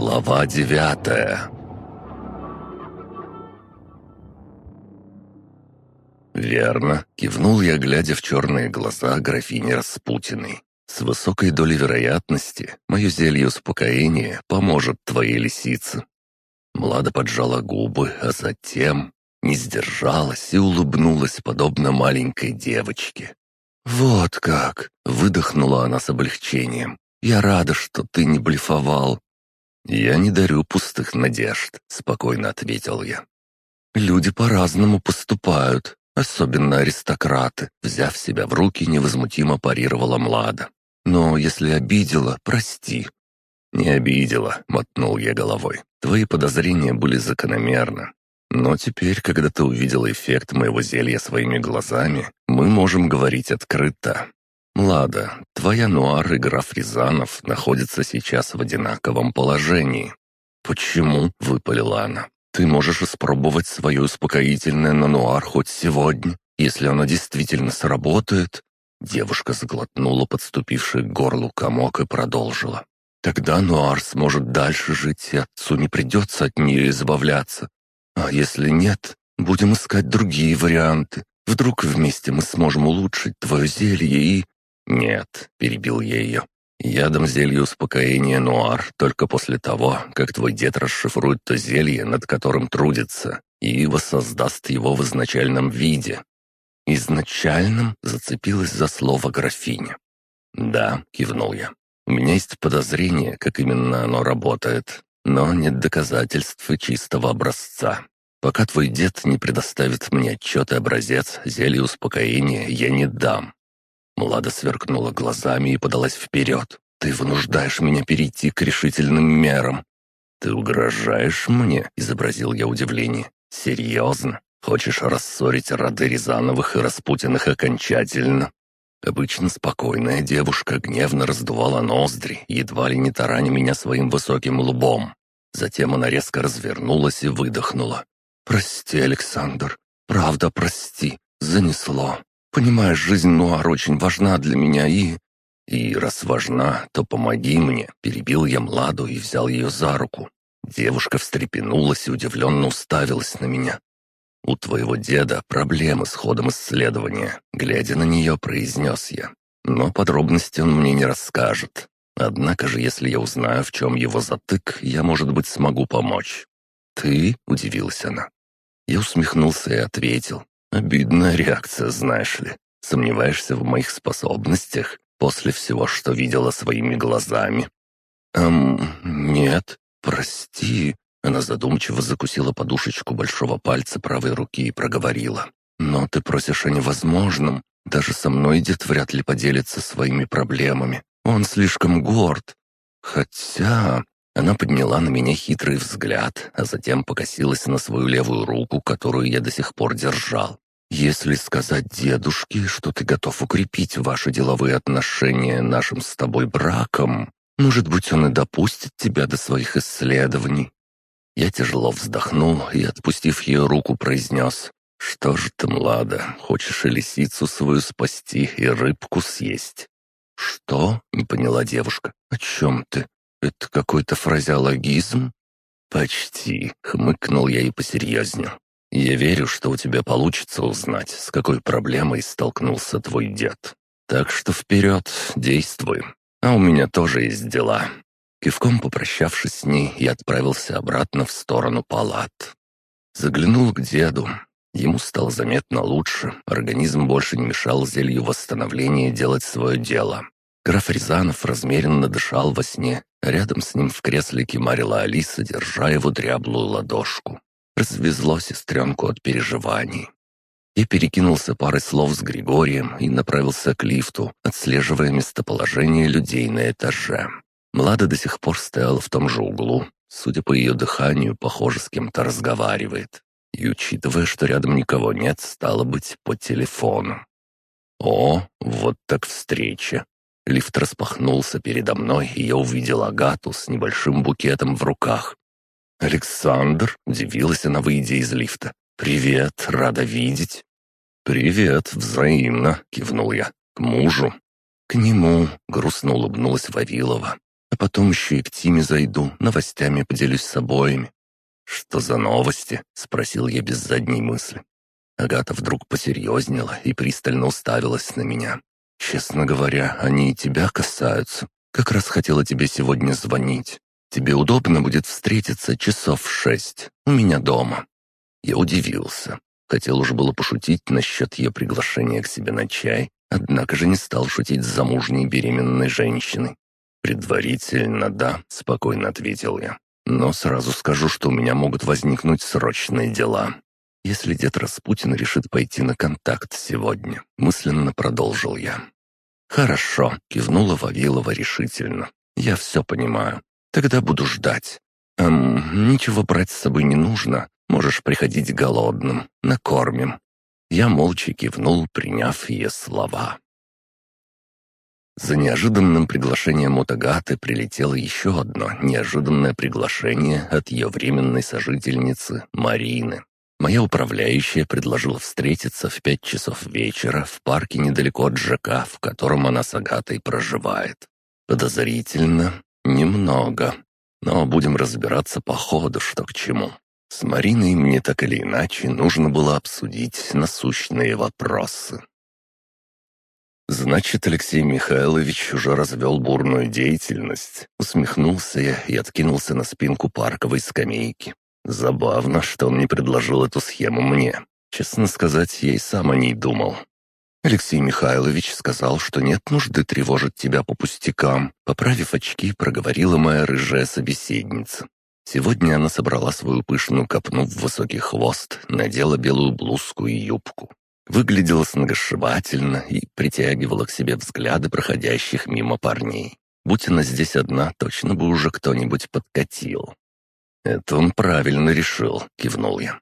Глава девятая «Верно», — кивнул я, глядя в черные глаза графини Распутиной. «С высокой долей вероятности мое зелье успокоения поможет твоей лисице». Млада поджала губы, а затем не сдержалась и улыбнулась, подобно маленькой девочке. «Вот как!» — выдохнула она с облегчением. «Я рада, что ты не блефовал». «Я не дарю пустых надежд», — спокойно ответил я. «Люди по-разному поступают, особенно аристократы», взяв себя в руки, невозмутимо парировала Млада. «Но если обидела, прости». «Не обидела», — мотнул я головой. «Твои подозрения были закономерны. Но теперь, когда ты увидела эффект моего зелья своими глазами, мы можем говорить открыто. Млада, твоя нуар и граф Рязанов находятся сейчас в одинаковом положении. Почему? — выпалила она. Ты можешь испробовать свое успокоительное на нуар хоть сегодня, если оно действительно сработает. Девушка заглотнула подступивший к горлу комок и продолжила. Тогда Нуар сможет дальше жить, и отцу не придется от нее избавляться. А если нет, будем искать другие варианты. Вдруг вместе мы сможем улучшить твое зелье и...» «Нет», — перебил я ее. «Я дам зелье успокоения Нуар только после того, как твой дед расшифрует то зелье, над которым трудится, и воссоздаст его в изначальном виде». «Изначальном?» — зацепилась за слово графиня. «Да», — кивнул я. «У меня есть подозрение, как именно оно работает, но нет доказательств и чистого образца. Пока твой дед не предоставит мне отчет и образец, зелье успокоения я не дам». Млада сверкнула глазами и подалась вперед. «Ты вынуждаешь меня перейти к решительным мерам». «Ты угрожаешь мне?» — изобразил я удивление. «Серьезно? Хочешь рассорить роды Рязановых и Распутиных окончательно?» Обычно спокойная девушка гневно раздувала ноздри, едва ли не тараня меня своим высоким лбом. Затем она резко развернулась и выдохнула. «Прости, Александр, правда, прости, занесло. Понимаешь, жизнь Нуар очень важна для меня и...» «И раз важна, то помоги мне», — перебил я Младу и взял ее за руку. Девушка встрепенулась и удивленно уставилась на меня. «У твоего деда проблемы с ходом исследования», — глядя на нее, произнес я. «Но подробности он мне не расскажет. Однако же, если я узнаю, в чем его затык, я, может быть, смогу помочь». «Ты?» — удивилась она. Я усмехнулся и ответил. «Обидная реакция, знаешь ли. Сомневаешься в моих способностях после всего, что видела своими глазами?» «Эм, нет, прости», она задумчиво закусила подушечку большого пальца правой руки и проговорила. «Но ты просишь о невозможном. Даже со мной дед вряд ли поделится своими проблемами. Он слишком горд. Хотя...» Она подняла на меня хитрый взгляд, а затем покосилась на свою левую руку, которую я до сих пор держал. «Если сказать дедушке, что ты готов укрепить ваши деловые отношения нашим с тобой браком, может быть, он и допустит тебя до своих исследований. Я тяжело вздохнул и, отпустив ее руку, произнес. «Что же ты, Млада, хочешь и лисицу свою спасти, и рыбку съесть?» «Что?» — не поняла девушка. «О чем ты? Это какой-то фразеологизм?» «Почти», — хмыкнул я и посерьезнее. «Я верю, что у тебя получится узнать, с какой проблемой столкнулся твой дед. Так что вперед, действуй. А у меня тоже есть дела. Кивком попрощавшись с ней, я отправился обратно в сторону палат. Заглянул к деду. Ему стало заметно лучше, организм больше не мешал зелью восстановления делать свое дело. Граф Рязанов размеренно дышал во сне, рядом с ним в кресле кемарила Алиса, держа его дряблую ладошку. Развезло сестренку от переживаний. Я перекинулся парой слов с Григорием и направился к лифту, отслеживая местоположение людей на этаже. Млада до сих пор стояла в том же углу. Судя по ее дыханию, похоже, с кем-то разговаривает. И учитывая, что рядом никого нет, стало быть, по телефону. О, вот так встреча. Лифт распахнулся передо мной, и я увидел Агату с небольшим букетом в руках. «Александр?» — удивилась она, выйдя из лифта. «Привет, рада видеть». «Привет, взаимно», — кивнул я. «К мужу». «К нему», — грустно улыбнулась Вавилова. А потом еще и к Тиме зайду, новостями поделюсь с обоими». «Что за новости?» — спросил я без задней мысли. Агата вдруг посерьезнела и пристально уставилась на меня. «Честно говоря, они и тебя касаются. Как раз хотела тебе сегодня звонить. Тебе удобно будет встретиться часов в шесть у меня дома». Я удивился. Хотел уже было пошутить насчет ее приглашения к себе на чай, однако же не стал шутить с замужней беременной женщиной. «Предварительно, да», — спокойно ответил я. «Но сразу скажу, что у меня могут возникнуть срочные дела. Если дед Распутин решит пойти на контакт сегодня», — мысленно продолжил я. «Хорошо», — кивнула Вавилова решительно. «Я все понимаю. Тогда буду ждать. Эм, ничего брать с собой не нужно. Можешь приходить голодным. Накормим». Я молча кивнул, приняв ее слова. За неожиданным приглашением от Агаты прилетело еще одно неожиданное приглашение от ее временной сожительницы Марины. Моя управляющая предложила встретиться в пять часов вечера в парке недалеко от ЖК, в котором она с Агатой проживает. Подозрительно? Немного. Но будем разбираться по ходу, что к чему. С Мариной мне так или иначе нужно было обсудить насущные вопросы. «Значит, Алексей Михайлович уже развел бурную деятельность», — усмехнулся я и откинулся на спинку парковой скамейки. «Забавно, что он не предложил эту схему мне. Честно сказать, я и сам о ней думал. Алексей Михайлович сказал, что нет нужды тревожить тебя по пустякам. Поправив очки, проговорила моя рыжая собеседница. Сегодня она собрала свою пышную копну в высокий хвост, надела белую блузку и юбку. Выглядела сногсшибательно и притягивала к себе взгляды проходящих мимо парней. Будь она здесь одна, точно бы уже кто-нибудь подкатил. «Это он правильно решил», — кивнул я.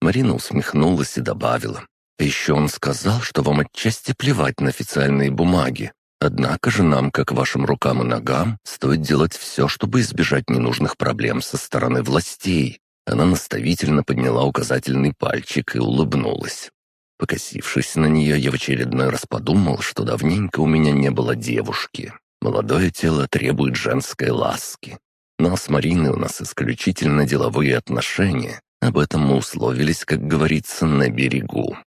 Марина усмехнулась и добавила. «А еще он сказал, что вам отчасти плевать на официальные бумаги. Однако же нам, как вашим рукам и ногам, стоит делать все, чтобы избежать ненужных проблем со стороны властей». Она наставительно подняла указательный пальчик и улыбнулась. Покосившись на нее, я в очередной раз подумал, что давненько у меня не было девушки. Молодое тело требует женской ласки. Но с Мариной у нас исключительно деловые отношения. Об этом мы условились, как говорится, на берегу.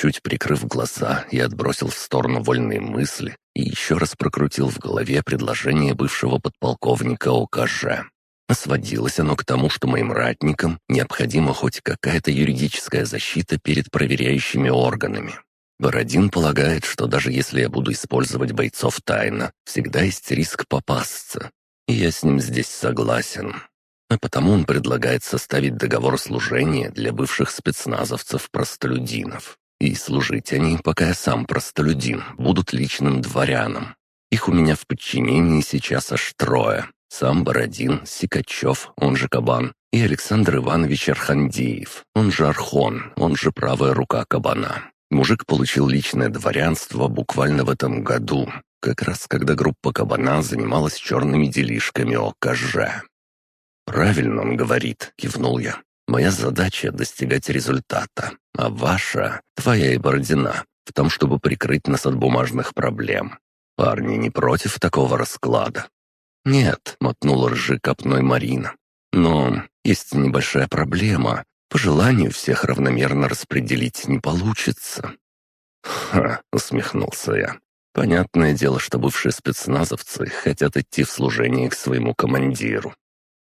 Чуть прикрыв глаза, я отбросил в сторону вольные мысли и еще раз прокрутил в голове предложение бывшего подполковника ОКЖ. Сводилось оно к тому, что моим ратникам необходима хоть какая-то юридическая защита перед проверяющими органами. Бородин полагает, что даже если я буду использовать бойцов тайно, всегда есть риск попасться. И я с ним здесь согласен. А потому он предлагает составить договор служения для бывших спецназовцев-простолюдинов. И служить они, пока я сам простолюдин, будут личным дворянам. Их у меня в подчинении сейчас аж трое. Сам Бородин, Сикачев, он же Кабан, и Александр Иванович Архандеев, он же Архон, он же правая рука Кабана. Мужик получил личное дворянство буквально в этом году, как раз когда группа Кабана занималась черными делишками ОКЖ. «Правильно он говорит», — кивнул я. «Моя задача — достигать результата, а ваша, твоя и Бородина, в том, чтобы прикрыть нас от бумажных проблем. Парни не против такого расклада. «Нет», — мотнула ржи копной Марина. «Но есть небольшая проблема. По желанию всех равномерно распределить не получится». «Ха», — усмехнулся я. «Понятное дело, что бывшие спецназовцы хотят идти в служение к своему командиру».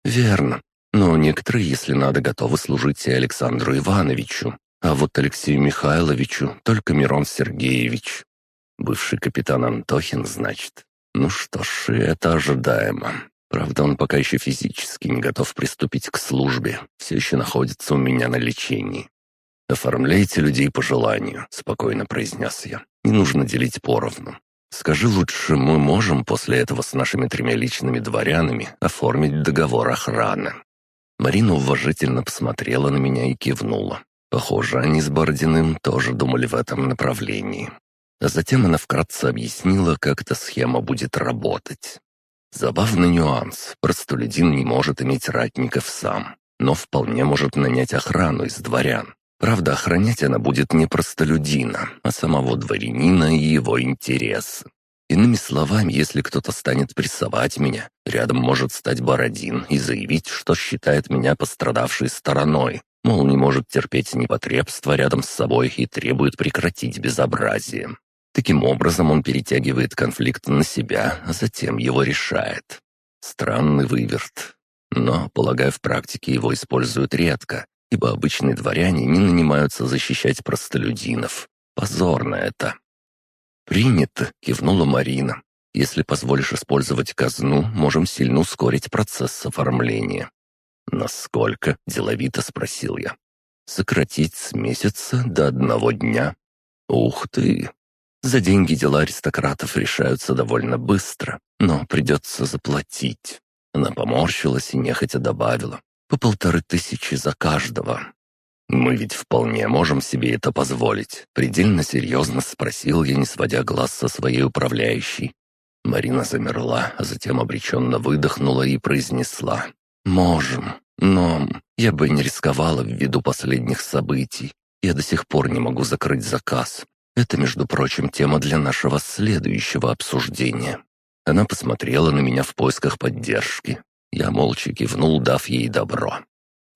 «Верно. Но некоторые, если надо, готовы служить и Александру Ивановичу. А вот Алексею Михайловичу только Мирон Сергеевич. Бывший капитан Антохин, значит. Ну что ж, это ожидаемо. Правда, он пока еще физически не готов приступить к службе, все еще находится у меня на лечении. «Оформляйте людей по желанию», — спокойно произнес я. «Не нужно делить поровну. Скажи лучше, мы можем после этого с нашими тремя личными дворянами оформить договор охраны?» Марина уважительно посмотрела на меня и кивнула. Похоже, они с Бородиным тоже думали в этом направлении. А затем она вкратце объяснила, как эта схема будет работать. Забавный нюанс. Простолюдин не может иметь ратников сам, но вполне может нанять охрану из дворян. Правда, охранять она будет не простолюдина, а самого дворянина и его интересы. Иными словами, если кто-то станет прессовать меня, рядом может стать Бородин и заявить, что считает меня пострадавшей стороной, мол, не может терпеть непотребства рядом с собой и требует прекратить безобразие. Таким образом он перетягивает конфликт на себя, а затем его решает. Странный выверт. Но, полагаю, в практике его используют редко, ибо обычные дворяне не нанимаются защищать простолюдинов. Позорно это. «Принято», — кивнула Марина. «Если позволишь использовать казну, можем сильно ускорить процесс оформления». «Насколько?» — деловито спросил я. «Сократить с месяца до одного дня». «Ух ты! За деньги дела аристократов решаются довольно быстро, но придется заплатить». Она поморщилась и нехотя добавила. «По полторы тысячи за каждого. «Мы ведь вполне можем себе это позволить», — предельно серьезно спросил я, не сводя глаз со своей управляющей. Марина замерла, а затем обреченно выдохнула и произнесла. «Можем, но я бы не рисковала ввиду последних событий. Я до сих пор не могу закрыть заказ. Это, между прочим, тема для нашего следующего обсуждения». Она посмотрела на меня в поисках поддержки. Я молча кивнул, дав ей добро.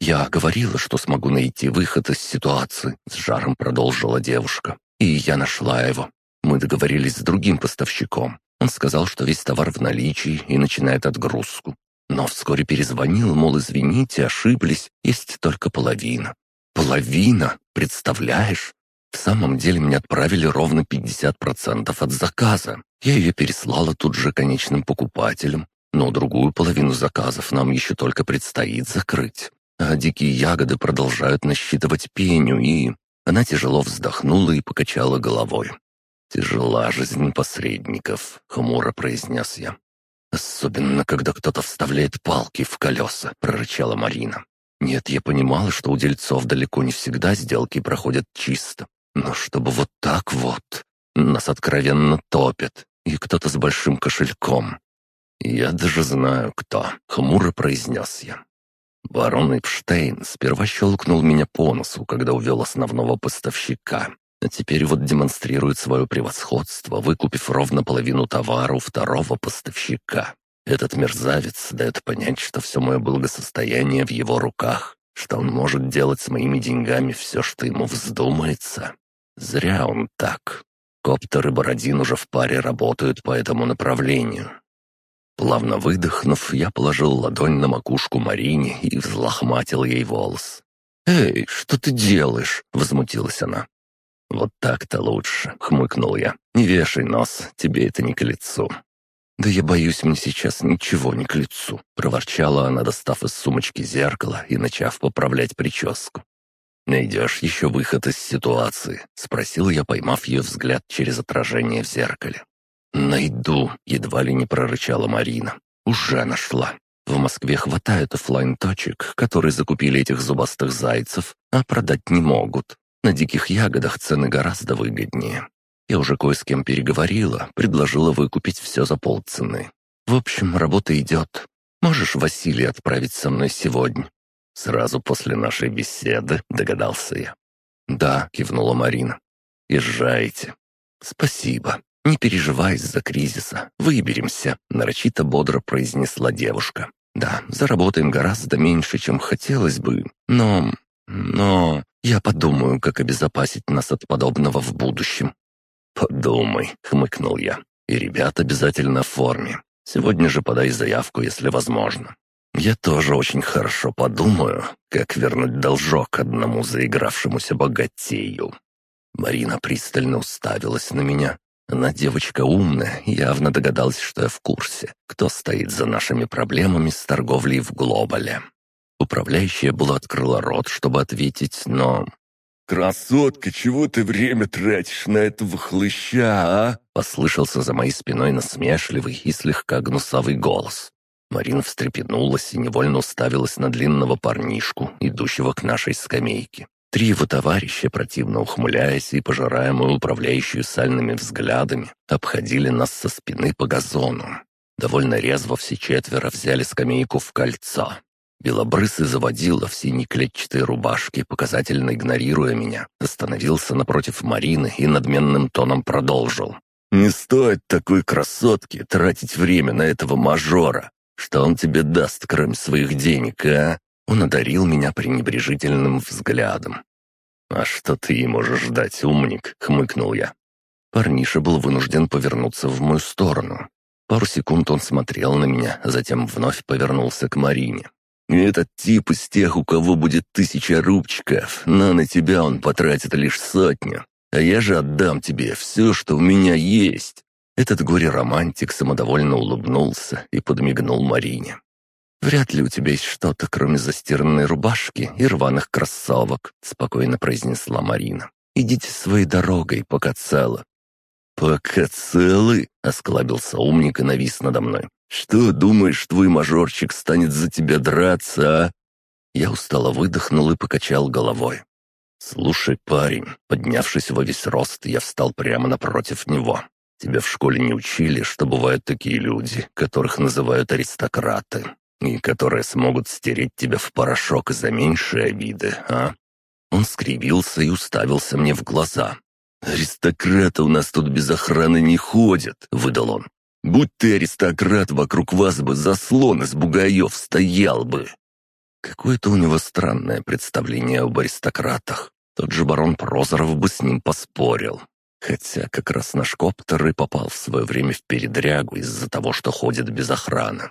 «Я говорила, что смогу найти выход из ситуации», — с жаром продолжила девушка. «И я нашла его. Мы договорились с другим поставщиком. Он сказал, что весь товар в наличии и начинает отгрузку. Но вскоре перезвонил, мол, извините, ошиблись, есть только половина. Половина, представляешь? В самом деле мне отправили ровно 50% от заказа. Я ее переслала тут же конечным покупателям, но другую половину заказов нам еще только предстоит закрыть а дикие ягоды продолжают насчитывать пеню, и... Она тяжело вздохнула и покачала головой. «Тяжела жизнь посредников», — хмуро произнес я. «Особенно, когда кто-то вставляет палки в колеса», — прорычала Марина. «Нет, я понимала, что у дельцов далеко не всегда сделки проходят чисто. Но чтобы вот так вот... Нас откровенно топят, и кто-то с большим кошельком. «Я даже знаю, кто», — хмуро произнес я. Барон Эпштейн сперва щелкнул меня по носу, когда увел основного поставщика, а теперь вот демонстрирует свое превосходство, выкупив ровно половину товара у второго поставщика. Этот мерзавец дает понять, что все мое благосостояние в его руках, что он может делать с моими деньгами все, что ему вздумается. Зря он так. Коптер и Бородин уже в паре работают по этому направлению. Плавно выдохнув, я положил ладонь на макушку Марине и взлохматил ей волос. «Эй, что ты делаешь?» — возмутилась она. «Вот так-то лучше», — хмыкнул я. «Не вешай нос, тебе это не к лицу». «Да я боюсь, мне сейчас ничего не к лицу», — проворчала она, достав из сумочки зеркало и начав поправлять прическу. «Найдешь еще выход из ситуации?» — спросил я, поймав ее взгляд через отражение в зеркале. «Найду», — едва ли не прорычала Марина. «Уже нашла. В Москве хватает оффлайн-точек, которые закупили этих зубастых зайцев, а продать не могут. На диких ягодах цены гораздо выгоднее. Я уже кое с кем переговорила, предложила выкупить все за полцены. В общем, работа идет. Можешь Василия отправить со мной сегодня?» «Сразу после нашей беседы», — догадался я. «Да», — кивнула Марина. «Езжайте». «Спасибо». «Не переживай из-за кризиса. Выберемся», — нарочито бодро произнесла девушка. «Да, заработаем гораздо меньше, чем хотелось бы, но... но... я подумаю, как обезопасить нас от подобного в будущем». «Подумай», — хмыкнул я. «И ребят обязательно в форме. Сегодня же подай заявку, если возможно. Я тоже очень хорошо подумаю, как вернуть должок одному заигравшемуся богатею». Марина пристально уставилась на меня, она девочка умная, явно догадалась, что я в курсе, кто стоит за нашими проблемами с торговлей в глобале. Управляющая была открыла рот, чтобы ответить, но... «Красотка, чего ты время тратишь на этого хлыща, а?» Послышался за моей спиной насмешливый и слегка гнусавый голос. Марина встрепенулась и невольно уставилась на длинного парнишку, идущего к нашей скамейке. Три его товарища, противно ухмыляясь и пожирая мою управляющую сальными взглядами, обходили нас со спины по газону. Довольно резво все четверо взяли скамейку в кольцо. Белобрысый заводила в синей клетчатой рубашке, показательно игнорируя меня, остановился напротив Марины и надменным тоном продолжил. Не стоит такой красотке тратить время на этого мажора. Что он тебе даст, кроме своих денег, а?» Он одарил меня пренебрежительным взглядом. «А что ты можешь дать, умник?» — хмыкнул я. Парниша был вынужден повернуться в мою сторону. Пару секунд он смотрел на меня, затем вновь повернулся к Марине. «Этот тип из тех, у кого будет тысяча рубчиков, но на тебя он потратит лишь сотню. А я же отдам тебе все, что у меня есть». Этот горе-романтик самодовольно улыбнулся и подмигнул Марине. «Вряд ли у тебя есть что-то, кроме застиранной рубашки и рваных кроссовок», — спокойно произнесла Марина. «Идите своей дорогой, пока целы». «Пока целы?» — осклабился умник и навис надо мной. «Что, думаешь, твой мажорчик станет за тебя драться, а?» Я устало выдохнул и покачал головой. «Слушай, парень», поднявшись во весь рост, я встал прямо напротив него. «Тебя в школе не учили, что бывают такие люди, которых называют аристократы, и которые смогут стереть тебя в порошок за меньшие обиды, а?» Он скривился и уставился мне в глаза. «Аристократы у нас тут без охраны не ходят», — выдал он. «Будь ты аристократ, вокруг вас бы заслон из бугаев стоял бы». Какое-то у него странное представление об аристократах. Тот же барон Прозоров бы с ним поспорил. Хотя как раз наш коптер и попал в свое время в передрягу из-за того, что ходит без охраны.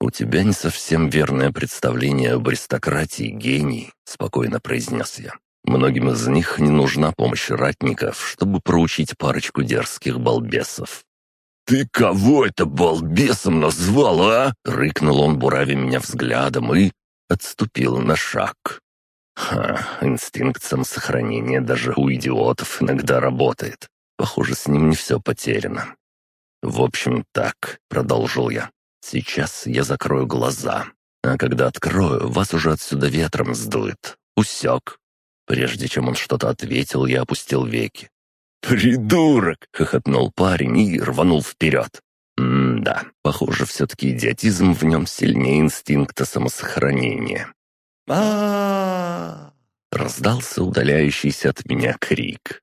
«У тебя не совсем верное представление об аристократии, гений», — спокойно произнес я. «Многим из них не нужна помощь ратников, чтобы проучить парочку дерзких балбесов». «Ты кого это балбесом назвал, а?» — рыкнул он, буравя меня взглядом, и отступил на шаг. Ха, инстинкт самосохранения даже у идиотов иногда работает. Похоже, с ним не все потеряно. «В общем, так», — продолжил я. «Сейчас я закрою глаза, а когда открою, вас уже отсюда ветром сдует. Усек». Прежде чем он что-то ответил, я опустил веки. «Придурок!» — хохотнул парень и рванул вперед. М-да, похоже, все-таки идиотизм в нем сильнее инстинкта самосохранения. а Раздался удаляющийся от меня крик.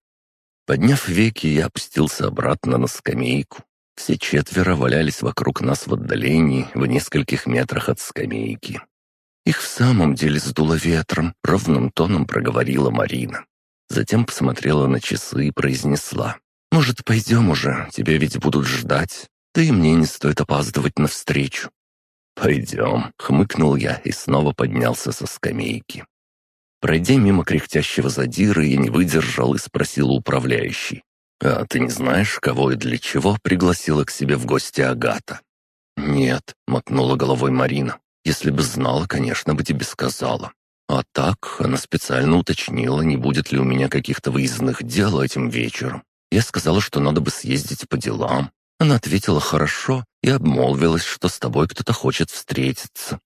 Подняв веки, я опустился обратно на скамейку. Все четверо валялись вокруг нас в отдалении, в нескольких метрах от скамейки. Их в самом деле сдуло ветром, ровным тоном проговорила Марина. Затем посмотрела на часы и произнесла. «Может, пойдем уже? Тебя ведь будут ждать. Да и мне не стоит опаздывать на встречу». «Пойдем», — хмыкнул я и снова поднялся со скамейки. Пройдя мимо кряхтящего задира, я не выдержал и спросил у управляющей. «А ты не знаешь, кого и для чего пригласила к себе в гости Агата?» «Нет», — мотнула головой Марина. «Если бы знала, конечно, бы тебе сказала. А так, она специально уточнила, не будет ли у меня каких-то выездных дел этим вечером. Я сказала, что надо бы съездить по делам, она ответила «хорошо» и обмолвилась, что с тобой кто-то хочет встретиться.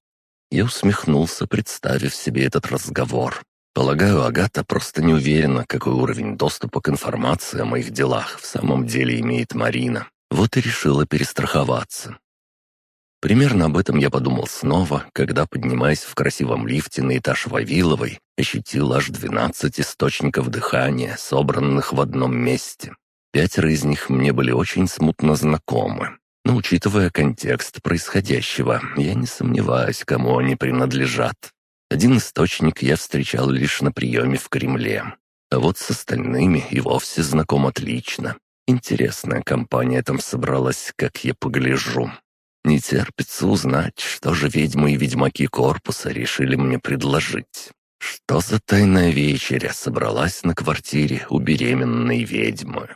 Я усмехнулся, представив себе этот разговор. Полагаю, Агата просто не уверена, какой уровень доступа к информации о моих делах в самом деле имеет Марина. Вот и решила перестраховаться. Примерно об этом я подумал снова, когда, поднимаясь в красивом лифте на этаж Вавиловой, ощутил аж 12 источников дыхания, собранных в одном месте. Пятеро из них мне были очень смутно знакомы. Но учитывая контекст происходящего, я не сомневаюсь, кому они принадлежат. Один источник я встречал лишь на приеме в Кремле. А вот с остальными и вовсе знаком отлично. Интересная компания там собралась, как я погляжу. Не терпится узнать, что же ведьмы и ведьмаки корпуса решили мне предложить. Что за тайная вечеря собралась на квартире у беременной ведьмы?